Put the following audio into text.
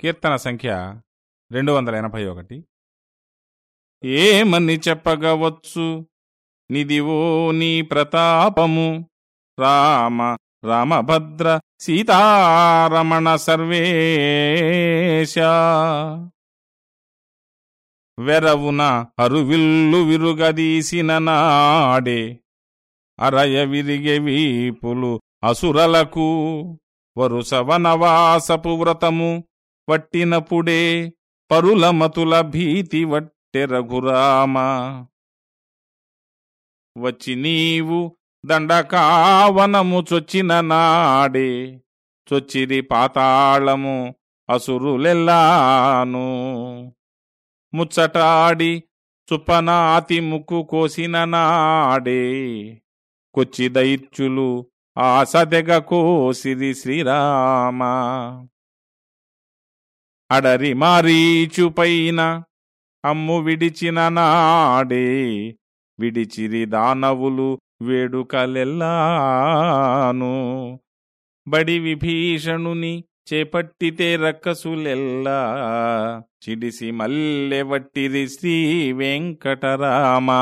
కీర్తన సంఖ్య రెండు వందల ఎనభై ఒకటి. ఏమని చెప్పగవచ్చు? నిదివో నీ ప్రతాపము. రామ రామభద్ర సీతారమణ సర్వేశ. వెరవున అరువిల్లు విరుగదీసిన నాడే అరయ విరిగె వీపులు అసురలకు. వరుస వనవాసపు వ్రతము వట్టినప్పుడే పరులమతుల భీతి వట్టె రఘురామ. వచ్చి నీవు దండకావనము చొచ్చిన నాడే చొచ్చిరి పాతాళము అసురులెల్లాను. ముచ్చటాడి చుప్పనాతి ముక్కు కోసిన నాడే కొచ్చి దైత్యులు ఆసదెగ కోసిరి శ్రీరామ. అడరి మారీచుపైన అమ్ము విడిచిన నాడే విడిచిరి దానవులు వేడుకలెల్లాను. బడి విభీషణుని చేపట్టితే రక్కసులెల్లా చిడిసి మల్లె వట్టిరి శ్రీ వెంకటరామా.